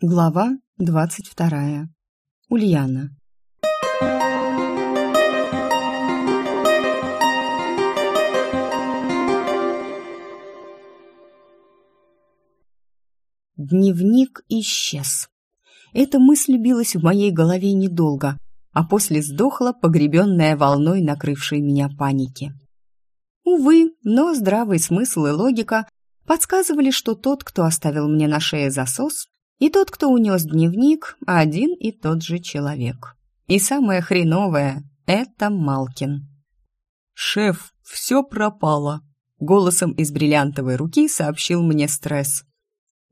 Глава двадцать вторая. Ульяна. Дневник исчез. Эта мысль билась в моей голове недолго, а после сдохла, погребенная волной накрывшей меня паники. Увы, но здравый смысл и логика подсказывали, что тот, кто оставил мне на шее засос, и тот, кто унес дневник, один и тот же человек. И самое хреновое — это Малкин. «Шеф, все пропало», — голосом из бриллиантовой руки сообщил мне стресс.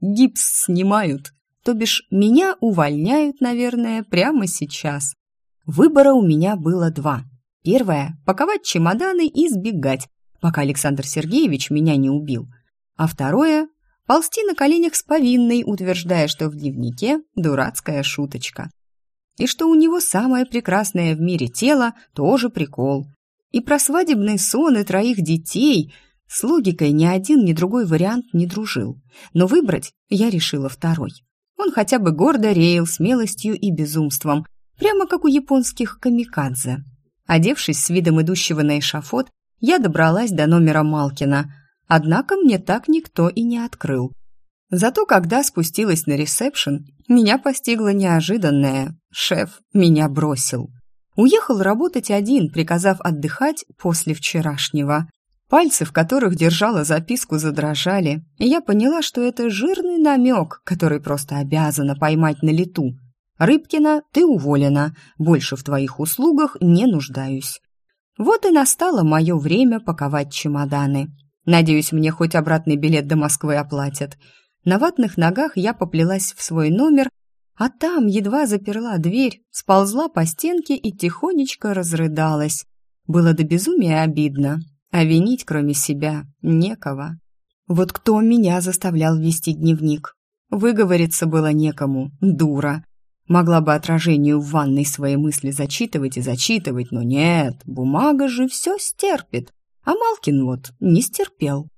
«Гипс снимают, то бишь меня увольняют, наверное, прямо сейчас. Выбора у меня было два. Первое — паковать чемоданы и сбегать, пока Александр Сергеевич меня не убил. А второе — ползти на коленях с повинной, утверждая, что в дневнике дурацкая шуточка. И что у него самое прекрасное в мире тело — тоже прикол. И про свадебный сон и троих детей с логикой ни один, ни другой вариант не дружил. Но выбрать я решила второй. Он хотя бы гордо реял смелостью и безумством, прямо как у японских камикадзе. Одевшись с видом идущего на эшафот, я добралась до номера Малкина, однако мне так никто и не открыл. Зато когда спустилась на ресепшн, меня постигло неожиданное. Шеф меня бросил. Уехал работать один, приказав отдыхать после вчерашнего. Пальцы, в которых держала записку, задрожали, и я поняла, что это жирный намек, который просто обязана поймать на лету. «Рыбкина, ты уволена. Больше в твоих услугах не нуждаюсь». Вот и настало мое время паковать чемоданы. Надеюсь, мне хоть обратный билет до Москвы оплатят. На ватных ногах я поплелась в свой номер, а там едва заперла дверь, сползла по стенке и тихонечко разрыдалась. Было до безумия обидно, а винить кроме себя некого. Вот кто меня заставлял вести дневник? Выговориться было некому, дура. Могла бы отражению в ванной свои мысли зачитывать и зачитывать, но нет, бумага же все стерпит. А Малкин вот не стерпел.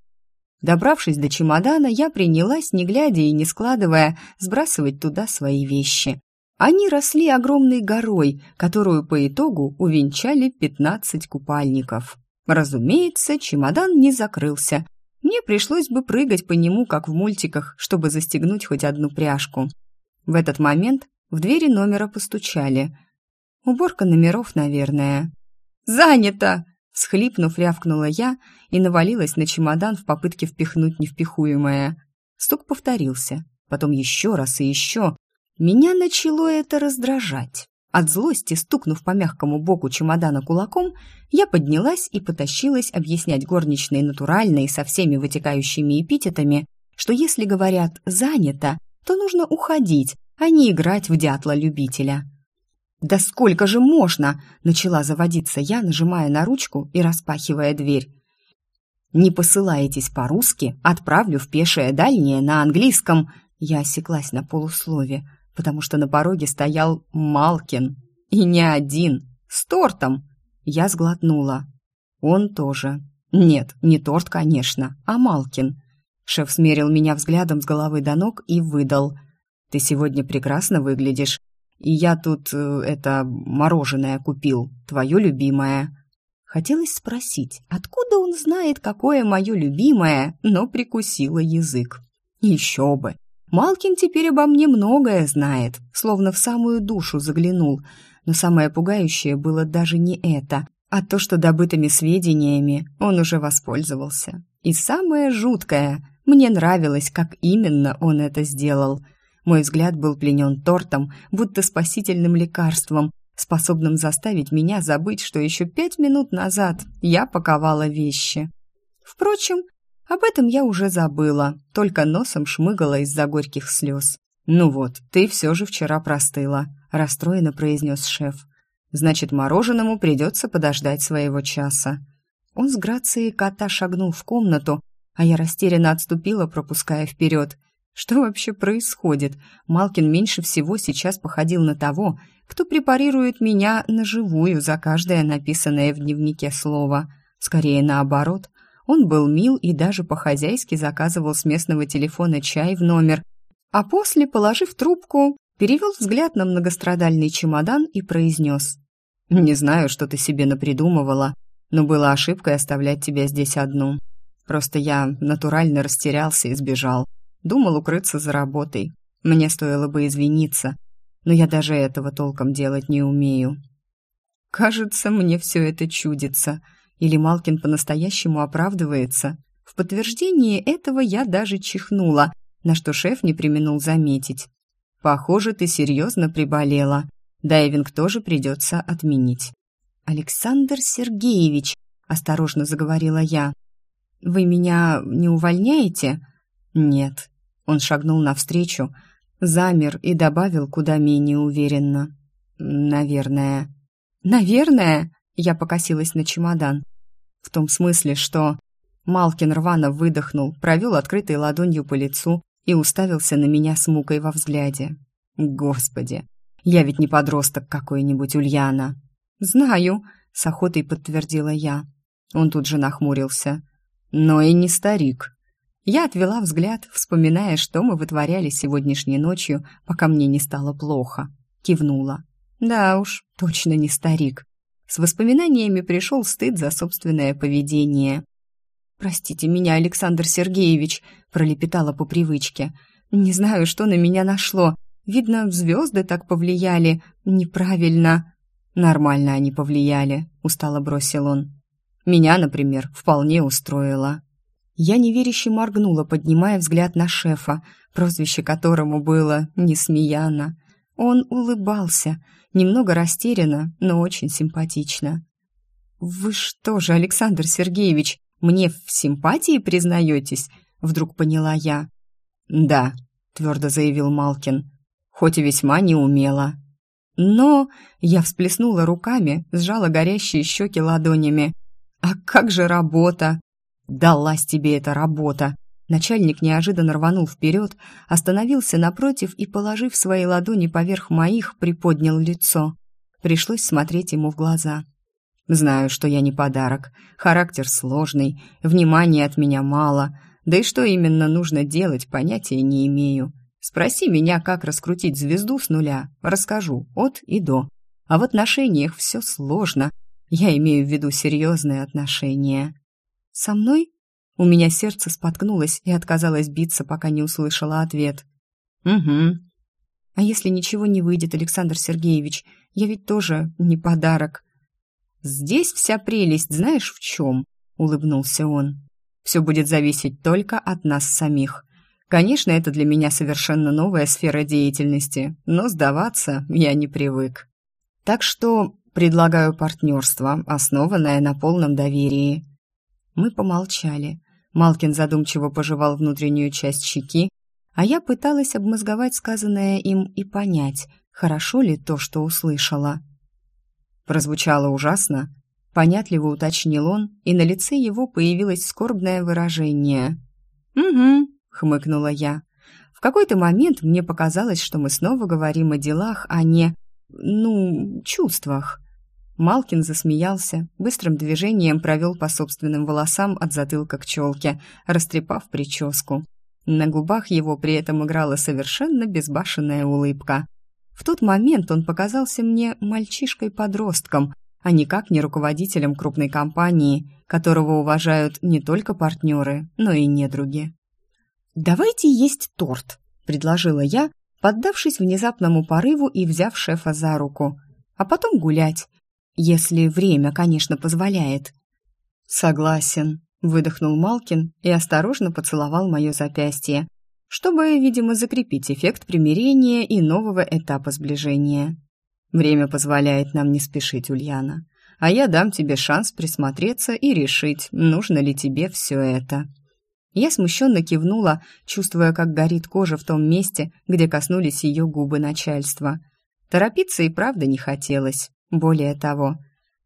Добравшись до чемодана, я принялась, не глядя и не складывая, сбрасывать туда свои вещи. Они росли огромной горой, которую по итогу увенчали пятнадцать купальников. Разумеется, чемодан не закрылся. Мне пришлось бы прыгать по нему, как в мультиках, чтобы застегнуть хоть одну пряжку. В этот момент в двери номера постучали. Уборка номеров, наверное. «Занято!» Схлипнув, рявкнула я и навалилась на чемодан в попытке впихнуть невпихуемое. Стук повторился, потом еще раз и еще. Меня начало это раздражать. От злости, стукнув по мягкому боку чемодана кулаком, я поднялась и потащилась объяснять горничной натурально со всеми вытекающими эпитетами, что если говорят «занято», то нужно уходить, а не играть в дятла-любителя. «Да сколько же можно?» — начала заводиться я, нажимая на ручку и распахивая дверь. «Не посылаетесь по-русски, отправлю в пешее дальнее на английском». Я осеклась на полуслове, потому что на пороге стоял Малкин. И не один, с тортом. Я сглотнула. Он тоже. Нет, не торт, конечно, а Малкин. Шеф смерил меня взглядом с головы до ног и выдал. Ты сегодня прекрасно выглядишь. И я тут, э, это, мороженое купил, твое любимое». Хотелось спросить, откуда он знает, какое мое любимое, но прикусила язык. Еще бы. Малкин теперь обо мне многое знает, словно в самую душу заглянул. Но самое пугающее было даже не это, а то, что добытыми сведениями он уже воспользовался. И самое жуткое, мне нравилось, как именно он это сделал – мой взгляд был пленен тортом, будто спасительным лекарством, способным заставить меня забыть, что еще пять минут назад я паковала вещи. Впрочем, об этом я уже забыла, только носом шмыгала из-за горьких слез. «Ну вот, ты все же вчера простыла», – расстроенно произнес шеф. «Значит, мороженому придется подождать своего часа». Он с грацией кота шагнул в комнату, а я растерянно отступила, пропуская вперед – что вообще происходит? Малкин меньше всего сейчас походил на того, кто препарирует меня на живую за каждое написанное в дневнике слово. Скорее наоборот. Он был мил и даже по-хозяйски заказывал с местного телефона чай в номер, А после, положив трубку, перевел взгляд на многострадальный чемодан и произнес. «Не знаю, что ты себе напридумывала, но было ошибкой оставлять тебя здесь одну. Просто я натурально растерялся и сбежал. Думал укрыться за работой. Мне стоило бы извиниться, но я даже этого толком делать не умею. Кажется, мне все это чудится. Или Малкин по-настоящему оправдывается. В подтверждение этого я даже чихнула, на что шеф не применул заметить. «Похоже, ты серьезно приболела. Дайвинг тоже придется отменить». «Александр Сергеевич», — осторожно заговорила я, — «вы меня не увольняете?» «Нет». Он шагнул навстречу, замер и добавил куда менее уверенно. «Наверное». «Наверное?» — я покосилась на чемодан. В том смысле, что... Малкин рвано выдохнул, провел открытой ладонью по лицу и уставился на меня с мукой во взгляде. «Господи, я ведь не подросток какой-нибудь, Ульяна». «Знаю», — с охотой подтвердила я. Он тут же нахмурился. «Но и не старик». Я отвела взгляд, вспоминая, что мы вытворяли сегодняшней ночью, пока мне не стало плохо. Кивнула. Да уж, точно не старик. С воспоминаниями пришел стыд за собственное поведение. «Простите меня, Александр Сергеевич», — пролепетала по привычке. «Не знаю, что на меня нашло. Видно, звезды так повлияли. Неправильно». «Нормально они повлияли», — устало бросил он. «Меня, например, вполне устроило». Я неверяще моргнула, поднимая взгляд на шефа, прозвище которому было «Несмеяна». Он улыбался, немного растерянно, но очень симпатично. «Вы что же, Александр Сергеевич, мне в симпатии признаетесь?» Вдруг поняла я. «Да», — твердо заявил Малкин, хоть и весьма неумело. Но я всплеснула руками, сжала горящие щеки ладонями. «А как же работа?» «Далась тебе эта работа!» Начальник неожиданно рванул вперед, остановился напротив и, положив свои ладони поверх моих, приподнял лицо. Пришлось смотреть ему в глаза. «Знаю, что я не подарок. Характер сложный, внимания от меня мало. Да и что именно нужно делать, понятия не имею. Спроси меня, как раскрутить звезду с нуля. Расскажу, от и до. А в отношениях все сложно. Я имею в виду серьезные отношения». «Со мной?» У меня сердце споткнулось и отказалось биться, пока не услышала ответ. «Угу». «А если ничего не выйдет, Александр Сергеевич? Я ведь тоже не подарок». «Здесь вся прелесть, знаешь, в чем?» — улыбнулся он. «Все будет зависеть только от нас самих. Конечно, это для меня совершенно новая сфера деятельности, но сдаваться я не привык. Так что предлагаю партнерство, основанное на полном доверии». Мы помолчали. Малкин задумчиво пожевал внутреннюю часть щеки, а я пыталась обмозговать сказанное им и понять, хорошо ли то, что услышала. Прозвучало ужасно. Понятливо уточнил он, и на лице его появилось скорбное выражение. «Угу», — хмыкнула я. В какой-то момент мне показалось, что мы снова говорим о делах, а не, ну, чувствах. Малкин засмеялся, быстрым движением провел по собственным волосам от затылка к челке, растрепав прическу. На губах его при этом играла совершенно безбашенная улыбка. В тот момент он показался мне мальчишкой-подростком, а никак не руководителем крупной компании, которого уважают не только партнеры, но и недруги. «Давайте есть торт», — предложила я, поддавшись внезапному порыву и взяв шефа за руку. «А потом гулять. Если время, конечно, позволяет. Согласен, выдохнул Малкин и осторожно поцеловал мое запястье, чтобы, видимо, закрепить эффект примирения и нового этапа сближения. Время позволяет нам не спешить, Ульяна, а я дам тебе шанс присмотреться и решить, нужно ли тебе все это. Я смущенно кивнула, чувствуя, как горит кожа в том месте, где коснулись ее губы начальства. Торопиться и правда не хотелось. Более того,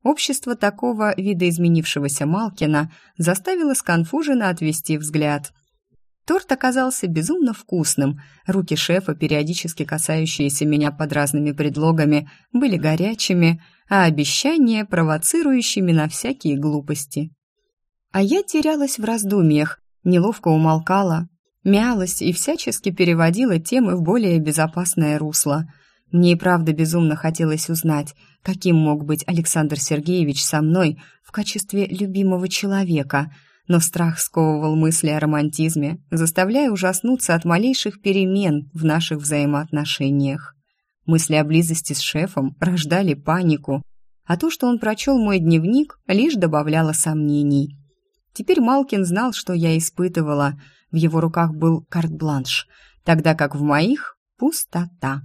общество такого видоизменившегося Малкина заставило сконфуженно отвести взгляд. Торт оказался безумно вкусным, руки шефа, периодически касающиеся меня под разными предлогами, были горячими, а обещания провоцирующими на всякие глупости. А я терялась в раздумьях, неловко умолкала. мялась и всячески переводила темы в более безопасное русло. Мне и правда безумно хотелось узнать, каким мог быть Александр Сергеевич со мной в качестве любимого человека, но страх сковывал мысли о романтизме, заставляя ужаснуться от малейших перемен в наших взаимоотношениях. Мысли о близости с шефом рождали панику, а то, что он прочел мой дневник, лишь добавляло сомнений. Теперь Малкин знал, что я испытывала. В его руках был карт-бланш, тогда как в моих — пустота.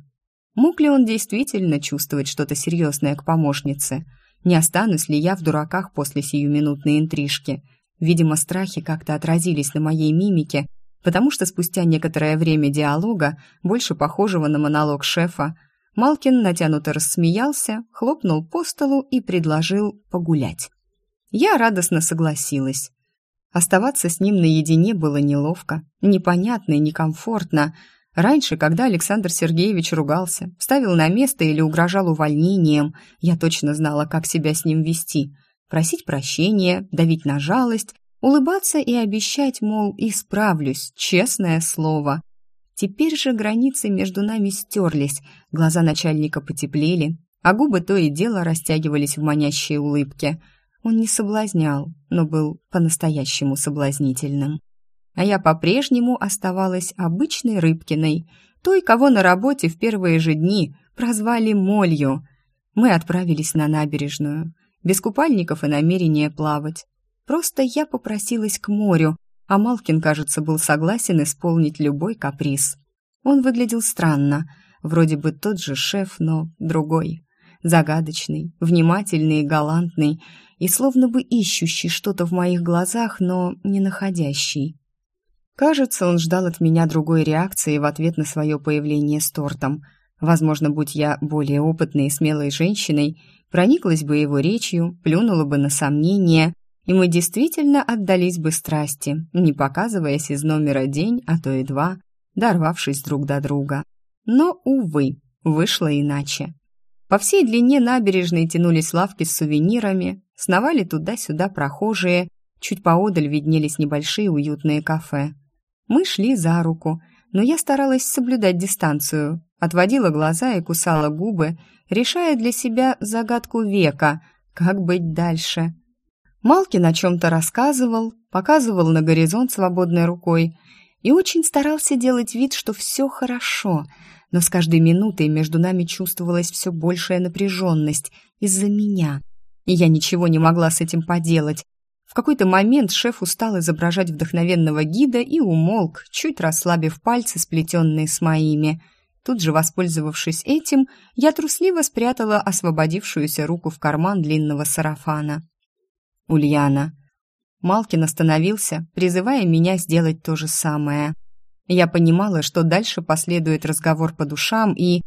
Мог ли он действительно чувствовать что-то серьезное к помощнице? Не останусь ли я в дураках после сиюминутной интрижки? Видимо, страхи как-то отразились на моей мимике, потому что спустя некоторое время диалога, больше похожего на монолог шефа, Малкин натянуто рассмеялся, хлопнул по столу и предложил погулять. Я радостно согласилась. Оставаться с ним наедине было неловко, непонятно и некомфортно. Раньше, когда Александр Сергеевич ругался, ставил на место или угрожал увольнением, я точно знала, как себя с ним вести. Просить прощения, давить на жалость, улыбаться и обещать, мол, исправлюсь, честное слово. Теперь же границы между нами стерлись, глаза начальника потеплели, а губы то и дело растягивались в манящие улыбки – он не соблазнял, но был по-настоящему соблазнительным. А я по-прежнему оставалась обычной Рыбкиной, той, кого на работе в первые же дни прозвали Молью. Мы отправились на набережную, без купальников и намерения плавать. Просто я попросилась к морю, а Малкин, кажется, был согласен исполнить любой каприз. Он выглядел странно, вроде бы тот же шеф, но другой. Загадочный, внимательный и галантный, и словно бы ищущий что-то в моих глазах, но не находящий. Кажется, он ждал от меня другой реакции в ответ на свое появление с тортом. Возможно, будь я более опытной и смелой женщиной, прониклась бы его речью, плюнула бы на сомнения, и мы действительно отдались бы страсти, не показываясь из номера день, а то и два, дорвавшись друг до друга. Но, увы, вышло иначе. По всей длине набережной тянулись лавки с сувенирами, Сновали туда-сюда прохожие, чуть поодаль виднелись небольшие уютные кафе. Мы шли за руку, но я старалась соблюдать дистанцию, отводила глаза и кусала губы, решая для себя загадку века, как быть дальше. Малкин о чем-то рассказывал, показывал на горизонт свободной рукой и очень старался делать вид, что все хорошо, но с каждой минутой между нами чувствовалась все большая напряженность из-за меня — и я ничего не могла с этим поделать. В какой-то момент шеф устал изображать вдохновенного гида и умолк, чуть расслабив пальцы, сплетенные с моими. Тут же, воспользовавшись этим, я трусливо спрятала освободившуюся руку в карман длинного сарафана. «Ульяна». Малкин остановился, призывая меня сделать то же самое. Я понимала, что дальше последует разговор по душам, и...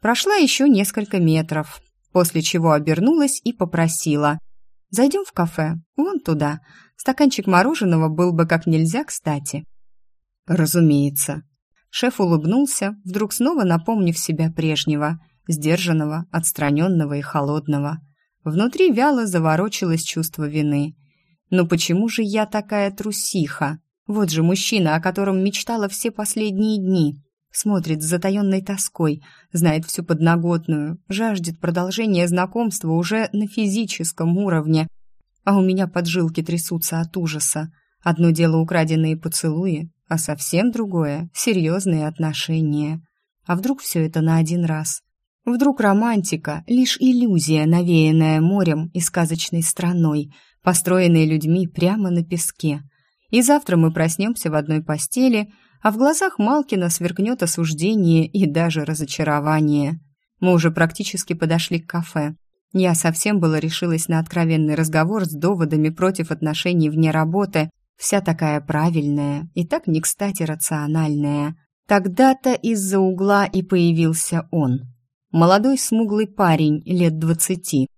Прошла еще несколько метров после чего обернулась и попросила. «Зайдем в кафе, вон туда. Стаканчик мороженого был бы как нельзя кстати». «Разумеется». Шеф улыбнулся, вдруг снова напомнив себя прежнего, сдержанного, отстраненного и холодного. Внутри вяло заворочилось чувство вины. «Но почему же я такая трусиха? Вот же мужчина, о котором мечтала все последние дни. Смотрит с затаенной тоской, знает всю подноготную, жаждет продолжения знакомства уже на физическом уровне. А у меня поджилки трясутся от ужаса. Одно дело украденные поцелуи, а совсем другое — серьезные отношения. А вдруг все это на один раз? Вдруг романтика — лишь иллюзия, навеянная морем и сказочной страной, построенной людьми прямо на песке. И завтра мы проснемся в одной постели — а в глазах Малкина сверкнет осуждение и даже разочарование. Мы уже практически подошли к кафе. Я совсем было решилась на откровенный разговор с доводами против отношений вне работы, вся такая правильная и так не кстати рациональная. Тогда-то из-за угла и появился он. Молодой смуглый парень, лет двадцати.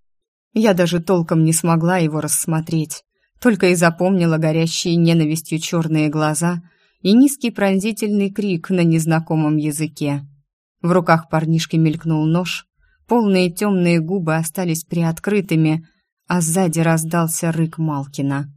Я даже толком не смогла его рассмотреть, только и запомнила горящие ненавистью черные глаза – и низкий пронзительный крик на незнакомом языке. В руках парнишки мелькнул нож, полные темные губы остались приоткрытыми, а сзади раздался рык Малкина.